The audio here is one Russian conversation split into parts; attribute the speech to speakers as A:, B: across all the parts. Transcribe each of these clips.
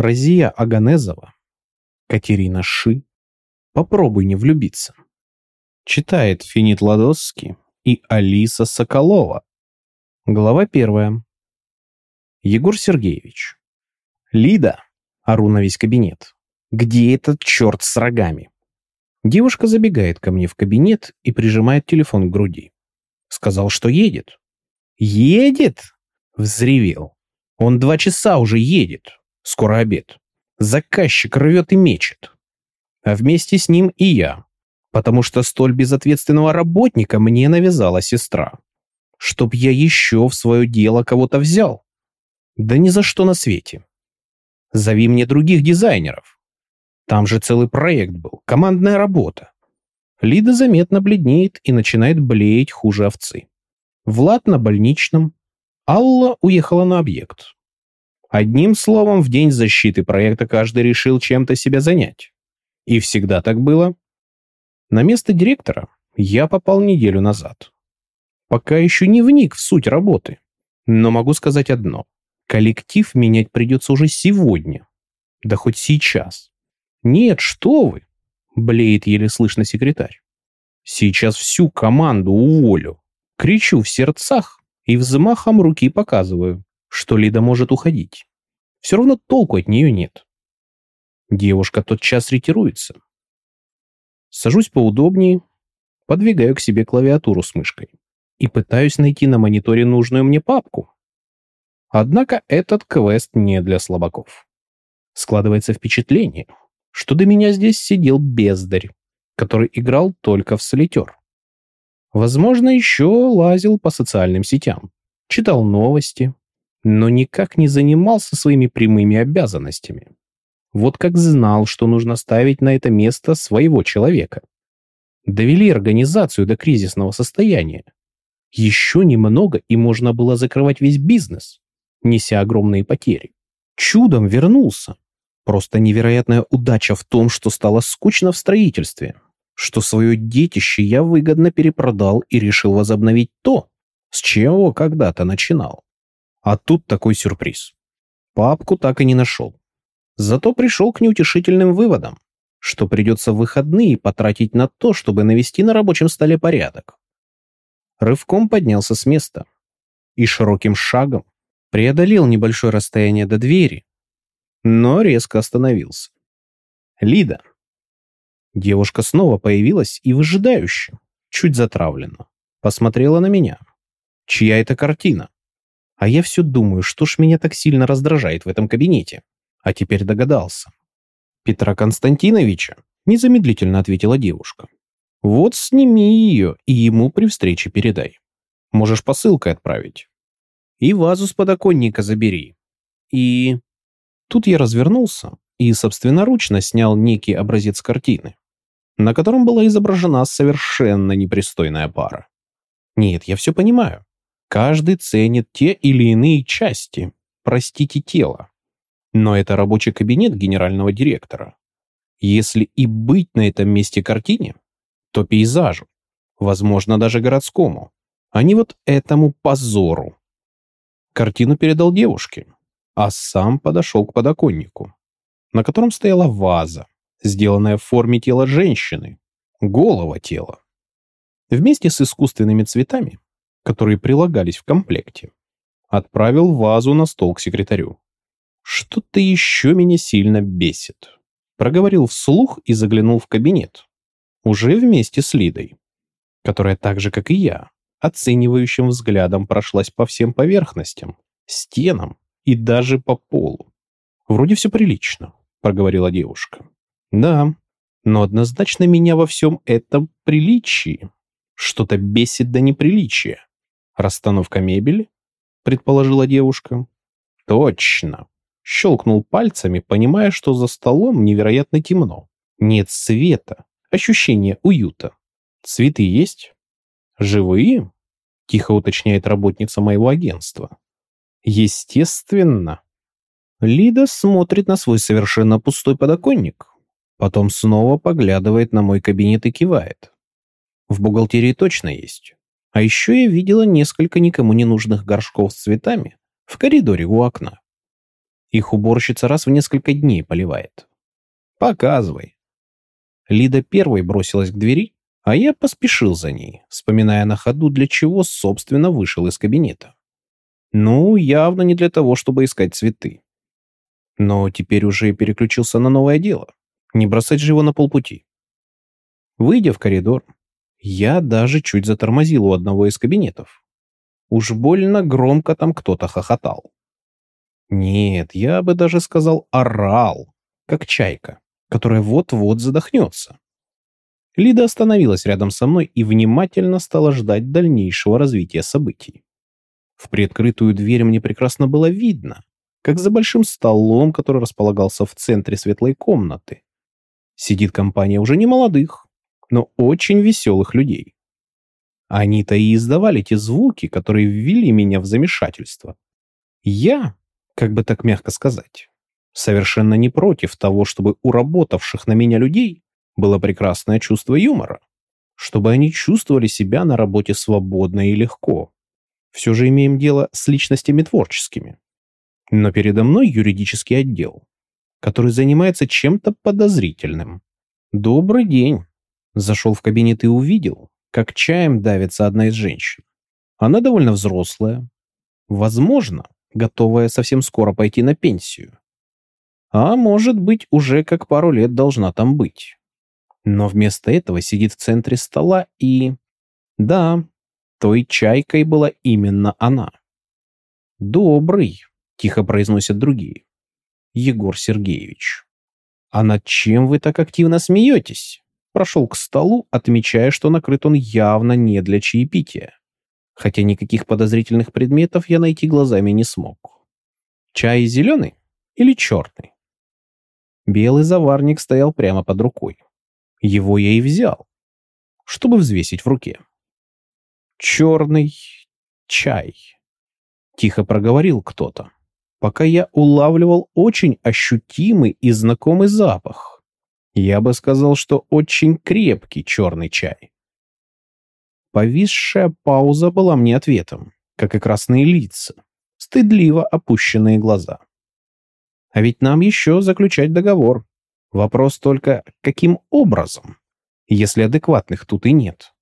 A: Разия Аганезова, Катерина Ши, «Попробуй не влюбиться». Читает Финит Ладосский и Алиса Соколова. Глава первая. Егор Сергеевич. Лида. Ору на весь кабинет. Где этот черт с рогами? Девушка забегает ко мне в кабинет и прижимает телефон к груди. Сказал, что едет. Едет? Взревел. Он два часа уже едет. Скоро обед. Заказчик рвет и мечет. А вместе с ним и я. Потому что столь безответственного работника мне навязала сестра. Чтоб я еще в свое дело кого-то взял. Да ни за что на свете. Зови мне других дизайнеров. Там же целый проект был, командная работа. Лида заметно бледнеет и начинает блеять хуже овцы. Влад на больничном. Алла уехала на объект. Одним словом, в день защиты проекта каждый решил чем-то себя занять. И всегда так было. На место директора я попал неделю назад. Пока еще не вник в суть работы. Но могу сказать одно. Коллектив менять придется уже сегодня. Да хоть сейчас. Нет, что вы, блеет еле слышно секретарь. Сейчас всю команду уволю. Кричу в сердцах и взмахом руки показываю что Лида может уходить. Все равно толку от нее нет. Девушка тотчас ретируется. Сажусь поудобнее, подвигаю к себе клавиатуру с мышкой и пытаюсь найти на мониторе нужную мне папку. Однако этот квест не для слабаков. Складывается впечатление, что до меня здесь сидел бездарь, который играл только в солитер. Возможно, еще лазил по социальным сетям, читал новости, но никак не занимался своими прямыми обязанностями. Вот как знал, что нужно ставить на это место своего человека. Довели организацию до кризисного состояния. Еще немного, и можно было закрывать весь бизнес, неся огромные потери. Чудом вернулся. Просто невероятная удача в том, что стало скучно в строительстве, что свое детище я выгодно перепродал и решил возобновить то, с чего когда-то начинал. А тут такой сюрприз. Папку так и не нашел. Зато пришел к неутешительным выводам, что придется выходные потратить на то, чтобы навести на рабочем столе порядок. Рывком поднялся с места и широким шагом преодолел небольшое расстояние до двери, но резко остановился. «Лида!» Девушка снова появилась и выжидающе, чуть затравленно, посмотрела на меня. «Чья это картина?» А я все думаю, что ж меня так сильно раздражает в этом кабинете. А теперь догадался. Петра Константиновича, незамедлительно ответила девушка. Вот сними ее и ему при встрече передай. Можешь посылкой отправить. И вазу с подоконника забери. И... Тут я развернулся и собственноручно снял некий образец картины, на котором была изображена совершенно непристойная пара. Нет, я все понимаю. Каждый ценит те или иные части, простите, тела. Но это рабочий кабинет генерального директора. Если и быть на этом месте картине, то пейзажу, возможно, даже городскому, а не вот этому позору. Картину передал девушке, а сам подошел к подоконнику, на котором стояла ваза, сделанная в форме тела женщины, голого тела. Вместе с искусственными цветами которые прилагались в комплекте. Отправил вазу на стол к секретарю. «Что-то еще меня сильно бесит», — проговорил вслух и заглянул в кабинет. Уже вместе с Лидой, которая так же, как и я, оценивающим взглядом прошлась по всем поверхностям, стенам и даже по полу. «Вроде все прилично», — проговорила девушка. «Да, но однозначно меня во всем этом приличии что-то бесит до неприличия. «Расстановка мебели?» — предположила девушка. «Точно!» — щелкнул пальцами, понимая, что за столом невероятно темно. Нет света, ощущение уюта. «Цветы есть?» «Живые?» — тихо уточняет работница моего агентства. «Естественно!» Лида смотрит на свой совершенно пустой подоконник. Потом снова поглядывает на мой кабинет и кивает. В бухгалтерии точно есть. А еще я видела несколько никому не нужных горшков с цветами в коридоре у окна. Их уборщица раз в несколько дней поливает. Показывай. Лида первой бросилась к двери, а я поспешил за ней, вспоминая на ходу, для чего, собственно, вышел из кабинета. Ну, явно не для того, чтобы искать цветы. Но теперь уже переключился на новое дело. Не бросать же его на полпути. Выйдя в коридор, я даже чуть затормозил у одного из кабинетов. Уж больно громко там кто-то хохотал. Нет, я бы даже сказал орал, как чайка, которая вот-вот задохнется. Лида остановилась рядом со мной и внимательно стала ждать дальнейшего развития событий. В приоткрытую дверь мне прекрасно было видно, как за большим столом, который располагался в центре светлой комнаты, сидит компания уже не молодых, но очень веселых людей. Они-то и издавали те звуки, которые ввели меня в замешательство. Я, как бы так мягко сказать, совершенно не против того, чтобы у работавших на меня людей было прекрасное чувство юмора, чтобы они чувствовали себя на работе свободно и легко. Все же имеем дело с личностями творческими. Но передо мной юридический отдел, который занимается чем-то подозрительным. «Добрый день!» Зашел в кабинет и увидел, как чаем давится одна из женщин. Она довольно взрослая, возможно, готовая совсем скоро пойти на пенсию. А может быть, уже как пару лет должна там быть. Но вместо этого сидит в центре стола и... Да, той чайкой была именно она. «Добрый», — тихо произносят другие. «Егор Сергеевич». «А над чем вы так активно смеетесь?» Прошел к столу, отмечая, что накрыт он явно не для чаепития. Хотя никаких подозрительных предметов я найти глазами не смог. Чай зеленый или черный? Белый заварник стоял прямо под рукой. Его я и взял, чтобы взвесить в руке. «Черный чай», — тихо проговорил кто-то, пока я улавливал очень ощутимый и знакомый запах. Я бы сказал, что очень крепкий черный чай. Повисшая пауза была мне ответом, как и красные лица, стыдливо опущенные глаза. А ведь нам еще заключать договор. Вопрос только, каким образом, если адекватных тут и нет.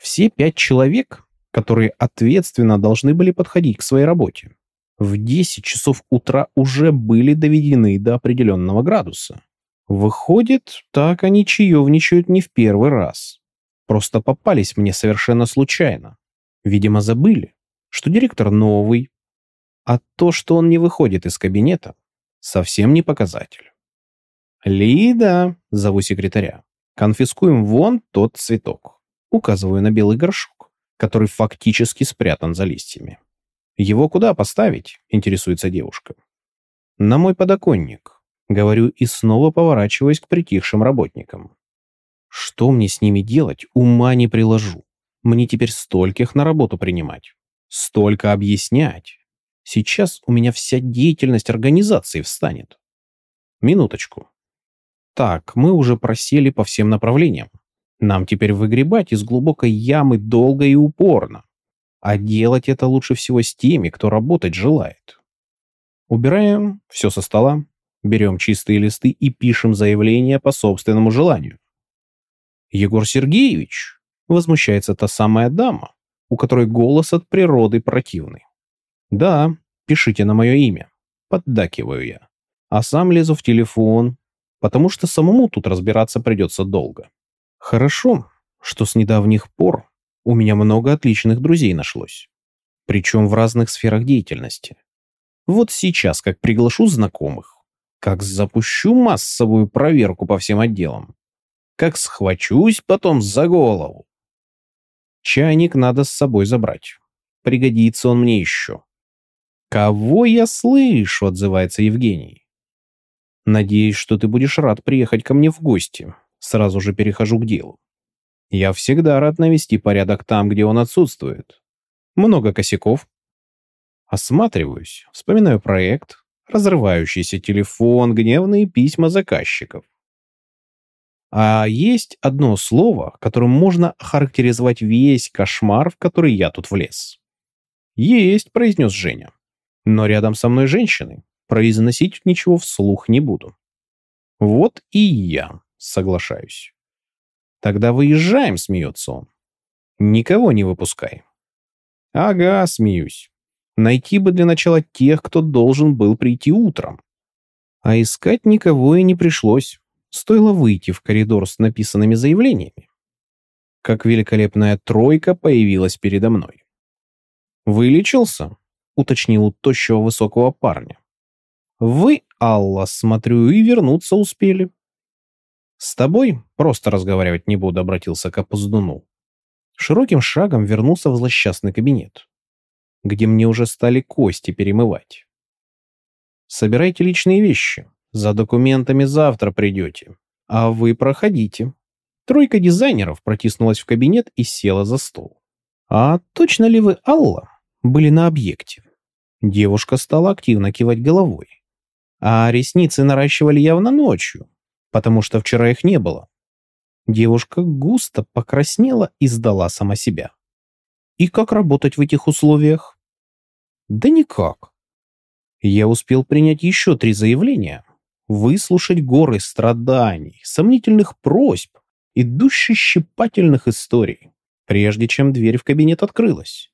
A: Все пять человек, которые ответственно должны были подходить к своей работе, в 10 часов утра уже были доведены до определенного градуса. Выходит, так они чаевничают не в первый раз. Просто попались мне совершенно случайно. Видимо, забыли, что директор новый, а то, что он не выходит из кабинета, совсем не показатель. «Лида», — зову секретаря, — «конфискуем вон тот цветок». Указываю на белый горшок, который фактически спрятан за листьями. «Его куда поставить?» — интересуется девушка. «На мой подоконник», — говорю и снова поворачиваюсь к притихшим работникам. «Что мне с ними делать, ума не приложу. Мне теперь стольких на работу принимать, столько объяснять. Сейчас у меня вся деятельность организации встанет. Минуточку. Так, мы уже просели по всем направлениям. Нам теперь выгребать из глубокой ямы долго и упорно. А делать это лучше всего с теми, кто работать желает. Убираем все со стола, берем чистые листы и пишем заявление по собственному желанию. Егор Сергеевич, возмущается та самая дама, у которой голос от природы противный. Да, пишите на мое имя, поддакиваю я. А сам лезу в телефон, потому что самому тут разбираться придется долго. Хорошо, что с недавних пор у меня много отличных друзей нашлось. Причем в разных сферах деятельности. Вот сейчас, как приглашу знакомых, как запущу массовую проверку по всем отделам, как схвачусь потом за голову. Чайник надо с собой забрать. Пригодится он мне еще. «Кого я слышу?» — отзывается Евгений. Надеюсь, что ты будешь рад приехать ко мне в гости. Сразу же перехожу к делу. Я всегда рад навести порядок там, где он отсутствует. Много косяков. Осматриваюсь, вспоминаю проект, разрывающийся телефон, гневные письма заказчиков. А есть одно слово, которым можно характеризовать весь кошмар, в который я тут влез. «Есть», — произнес Женя. «Но рядом со мной женщины, произносить ничего вслух не буду. Вот и я соглашаюсь. Тогда выезжаем, смеется он. Никого не выпускай. Ага, смеюсь. Найти бы для начала тех, кто должен был прийти утром. А искать никого и не пришлось. Стоило выйти в коридор с написанными заявлениями. Как великолепная тройка появилась передо мной. «Вылечился?» — уточнил у тощего высокого парня. «Вы, Алла, смотрю, и вернуться успели». «С тобой просто разговаривать не буду», — обратился к опоздуну. Широким шагом вернулся в злосчастный кабинет, где мне уже стали кости перемывать. «Собирайте личные вещи. За документами завтра придете. А вы проходите». Тройка дизайнеров протиснулась в кабинет и села за стол. «А точно ли вы, Алла, были на объекте?» Девушка стала активно кивать головой. А ресницы наращивали явно ночью, потому что вчера их не было. Девушка густо покраснела и сдала сама себя. И как работать в этих условиях? Да никак. Я успел принять еще три заявления, выслушать горы страданий, сомнительных просьб и душещипательных историй, прежде чем дверь в кабинет открылась.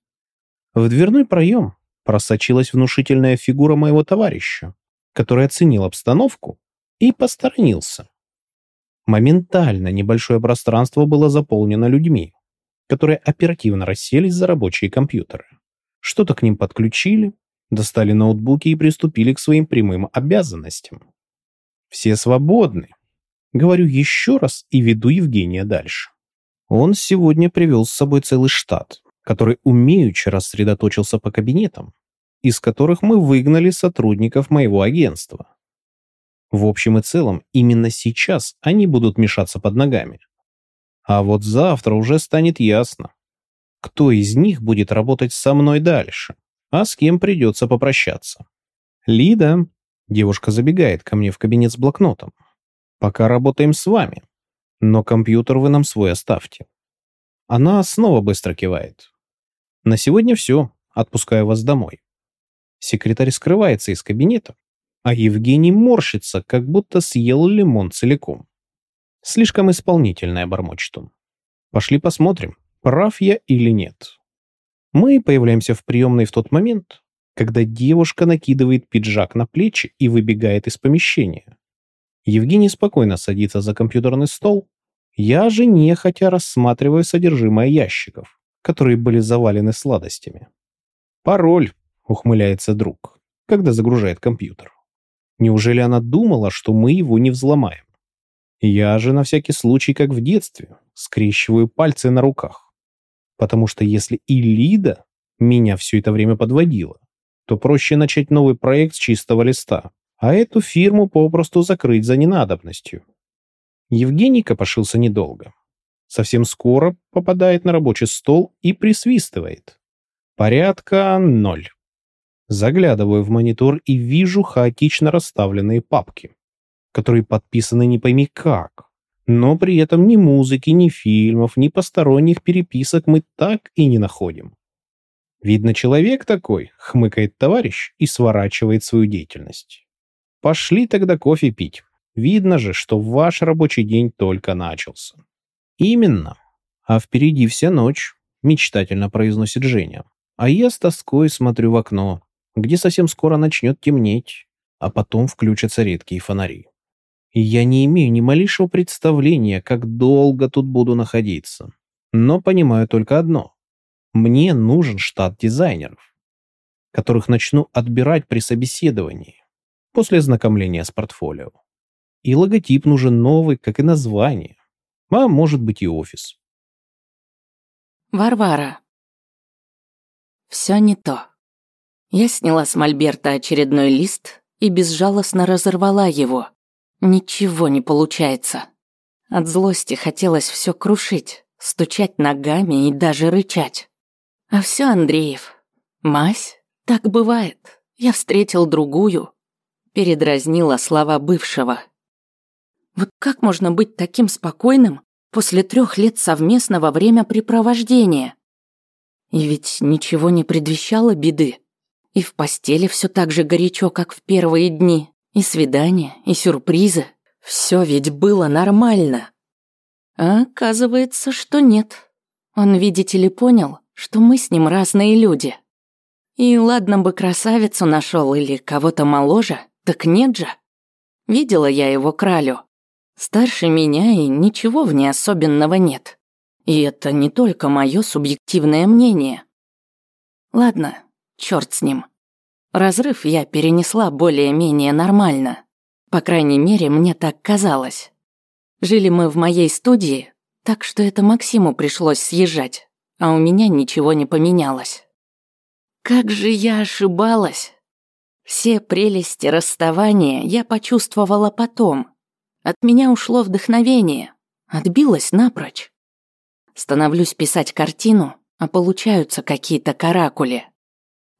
A: В дверной проем просочилась внушительная фигура моего товарища, который оценил обстановку и посторонился. Моментально небольшое пространство было заполнено людьми, которые оперативно расселись за рабочие компьютеры. Что-то к ним подключили, достали ноутбуки и приступили к своим прямым обязанностям. Все свободны. Говорю еще раз и веду Евгения дальше. Он сегодня привел с собой целый штат, который умеючи рассредоточился по кабинетам, из которых мы выгнали сотрудников моего агентства. В общем и целом, именно сейчас они будут мешаться под ногами. А вот завтра уже станет ясно, кто из них будет работать со мной дальше, а с кем придется попрощаться. Лида, девушка забегает ко мне в кабинет с блокнотом. Пока работаем с вами, но компьютер вы нам свой оставьте. Она снова быстро кивает. На сегодня все, отпускаю вас домой. Секретарь скрывается из кабинета, а Евгений морщится, как будто съел лимон целиком. Слишком исполнительная бормочет он. Пошли посмотрим, прав я или нет. Мы появляемся в приемной в тот момент, когда девушка накидывает пиджак на плечи и выбегает из помещения. Евгений спокойно садится за компьютерный стол. Я же нехотя рассматриваю содержимое ящиков, которые были завалены сладостями. «Пароль», — ухмыляется друг, когда загружает компьютер. Неужели она думала, что мы его не взломаем? Я же на всякий случай, как в детстве, скрещиваю пальцы на руках. Потому что если и меня все это время подводила, то проще начать новый проект с чистого листа, а эту фирму попросту закрыть за ненадобностью. Евгений копошился недолго. Совсем скоро попадает на рабочий стол и присвистывает. Порядка ноль. Заглядываю в монитор и вижу хаотично расставленные папки, которые подписаны не пойми как. Но при этом ни музыки, ни фильмов, ни посторонних переписок мы так и не находим. Видно, человек такой, хмыкает товарищ и сворачивает свою деятельность. Пошли тогда кофе пить. Видно же, что ваш рабочий день только начался. Именно. А впереди вся ночь, мечтательно произносит Женя. А я с тоской смотрю в окно, где совсем скоро начнет темнеть, а потом включатся редкие фонари. И я не имею ни малейшего представления, как долго тут буду находиться. Но понимаю только одно. Мне нужен штат дизайнеров, которых начну отбирать при собеседовании, после ознакомления с портфолио. И логотип нужен новый, как и название. А может быть и офис.
B: Варвара. Все не то. Я сняла с мольберта очередной лист и безжалостно разорвала его. Ничего не получается. От злости хотелось все крушить, стучать ногами и даже рычать. А все Андреев. Мась, так бывает. Я встретил другую. Передразнила слова бывшего. Вот как можно быть таким спокойным после трех лет совместного времяпрепровождения? И ведь ничего не предвещало беды. И в постели все так же горячо, как в первые дни. И свидания, и сюрпризы. Все ведь было нормально. А оказывается, что нет. Он, видите ли, понял, что мы с ним разные люди. И ладно бы красавицу нашел или кого-то моложе, так нет же. Видела я его кралю. Старше меня и ничего в ней особенного нет. И это не только мое субъективное мнение. Ладно, черт с ним. Разрыв я перенесла более-менее нормально. По крайней мере, мне так казалось. Жили мы в моей студии, так что это Максиму пришлось съезжать, а у меня ничего не поменялось. Как же я ошибалась! Все прелести расставания я почувствовала потом. От меня ушло вдохновение, отбилось напрочь. Становлюсь писать картину, а получаются какие-то каракули.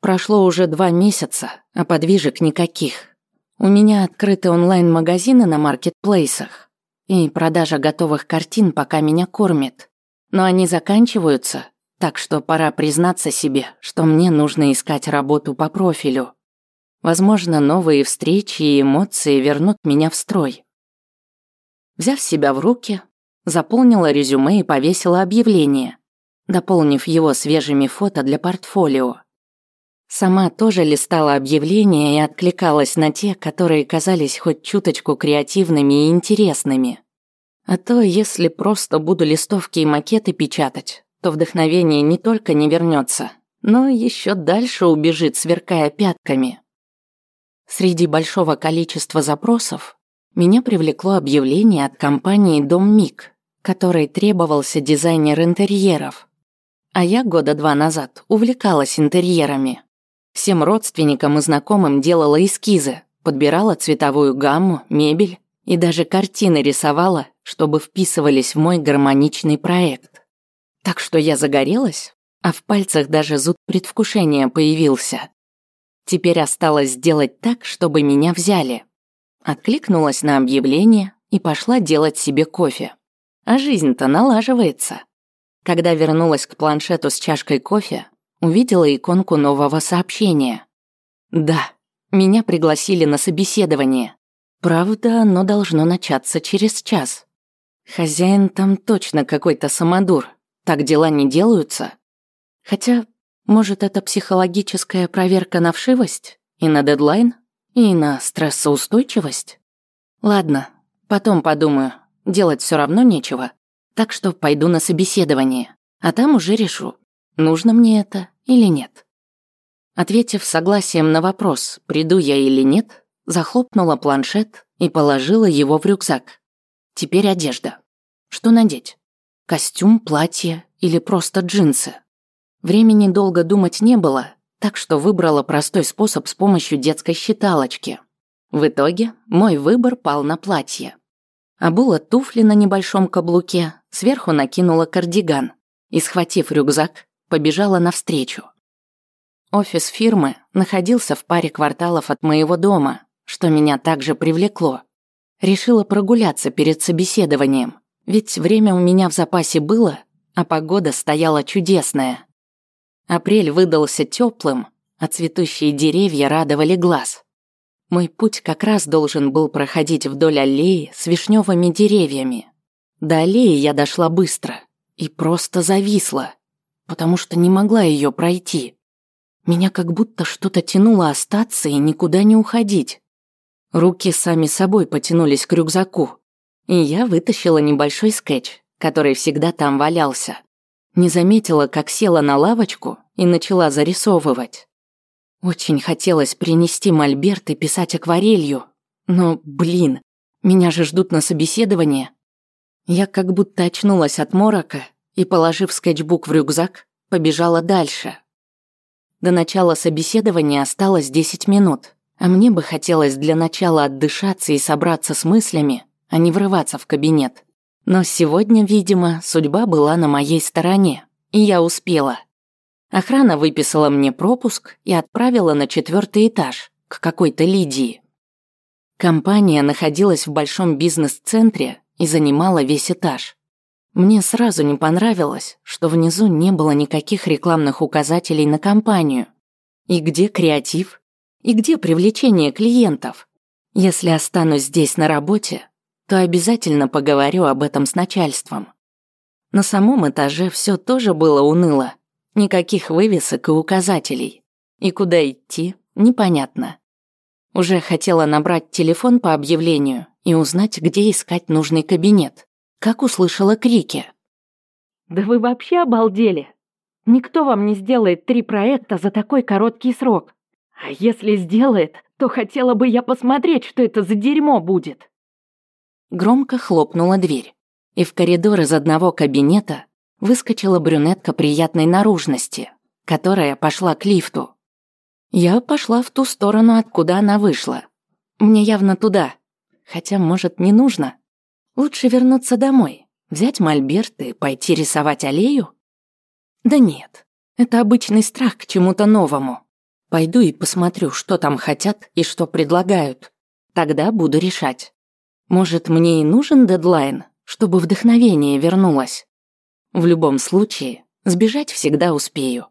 B: Прошло уже два месяца, а подвижек никаких. У меня открыты онлайн-магазины на маркетплейсах, и продажа готовых картин пока меня кормит. Но они заканчиваются, так что пора признаться себе, что мне нужно искать работу по профилю. Возможно, новые встречи и эмоции вернут меня в строй. Взяв себя в руки, заполнила резюме и повесила объявление, дополнив его свежими фото для портфолио. Сама тоже листала объявления и откликалась на те, которые казались хоть чуточку креативными и интересными. А то, если просто буду листовки и макеты печатать, то вдохновение не только не вернется, но еще дальше убежит, сверкая пятками. Среди большого количества запросов меня привлекло объявление от компании «Дом Мик», которой требовался дизайнер интерьеров. А я года два назад увлекалась интерьерами. Всем родственникам и знакомым делала эскизы, подбирала цветовую гамму, мебель и даже картины рисовала, чтобы вписывались в мой гармоничный проект. Так что я загорелась, а в пальцах даже зуд предвкушения появился. Теперь осталось сделать так, чтобы меня взяли. Откликнулась на объявление и пошла делать себе кофе. А жизнь-то налаживается. Когда вернулась к планшету с чашкой кофе, увидела иконку нового сообщения. Да, меня пригласили на собеседование. Правда, оно должно начаться через час. Хозяин там точно какой-то самодур. Так дела не делаются. Хотя, может, это психологическая проверка на вшивость? И на дедлайн? И на стрессоустойчивость? Ладно, потом подумаю. Делать все равно нечего. Так что пойду на собеседование. А там уже решу, нужно мне это или нет. Ответив согласием на вопрос, приду я или нет, захлопнула планшет и положила его в рюкзак. Теперь одежда. Что надеть? Костюм, платье или просто джинсы? Времени долго думать не было, так что выбрала простой способ с помощью детской считалочки. В итоге мой выбор пал на платье. Обула туфли на небольшом каблуке, сверху накинула кардиган и, схватив рюкзак, побежала навстречу. Офис фирмы находился в паре кварталов от моего дома, что меня также привлекло. Решила прогуляться перед собеседованием, ведь время у меня в запасе было, а погода стояла чудесная. Апрель выдался теплым, а цветущие деревья радовали глаз. Мой путь как раз должен был проходить вдоль аллеи с вишневыми деревьями. До аллеи я дошла быстро и просто зависла, потому что не могла ее пройти. Меня как будто что-то тянуло остаться и никуда не уходить. Руки сами собой потянулись к рюкзаку, и я вытащила небольшой скетч, который всегда там валялся. Не заметила, как села на лавочку и начала зарисовывать. Очень хотелось принести мольберт и писать акварелью, но, блин, меня же ждут на собеседование. Я как будто очнулась от морока и, положив скетчбук в рюкзак, побежала дальше. До начала собеседования осталось 10 минут, а мне бы хотелось для начала отдышаться и собраться с мыслями, а не врываться в кабинет. Но сегодня, видимо, судьба была на моей стороне, и я успела. Охрана выписала мне пропуск и отправила на четвертый этаж, к какой-то Лидии. Компания находилась в большом бизнес-центре и занимала весь этаж. Мне сразу не понравилось, что внизу не было никаких рекламных указателей на компанию. И где креатив? И где привлечение клиентов? Если останусь здесь на работе, то обязательно поговорю об этом с начальством. На самом этаже все тоже было уныло. Никаких вывесок и указателей. И куда идти, непонятно. Уже хотела набрать телефон по объявлению и узнать, где искать нужный кабинет. Как услышала крики.
C: «Да вы вообще обалдели? Никто вам не сделает три проекта за такой короткий срок. А если сделает, то хотела бы я посмотреть, что это за дерьмо будет».
B: Громко хлопнула дверь, и в коридор из одного кабинета выскочила брюнетка приятной наружности, которая пошла к лифту. Я пошла в ту сторону, откуда она вышла. Мне явно туда. Хотя, может, не нужно. Лучше вернуться домой, взять мольберт и пойти рисовать аллею? Да нет, это обычный страх к чему-то новому. Пойду и посмотрю, что там хотят и что предлагают. Тогда буду решать. Может, мне и нужен дедлайн, чтобы вдохновение вернулось. В любом случае, сбежать всегда успею.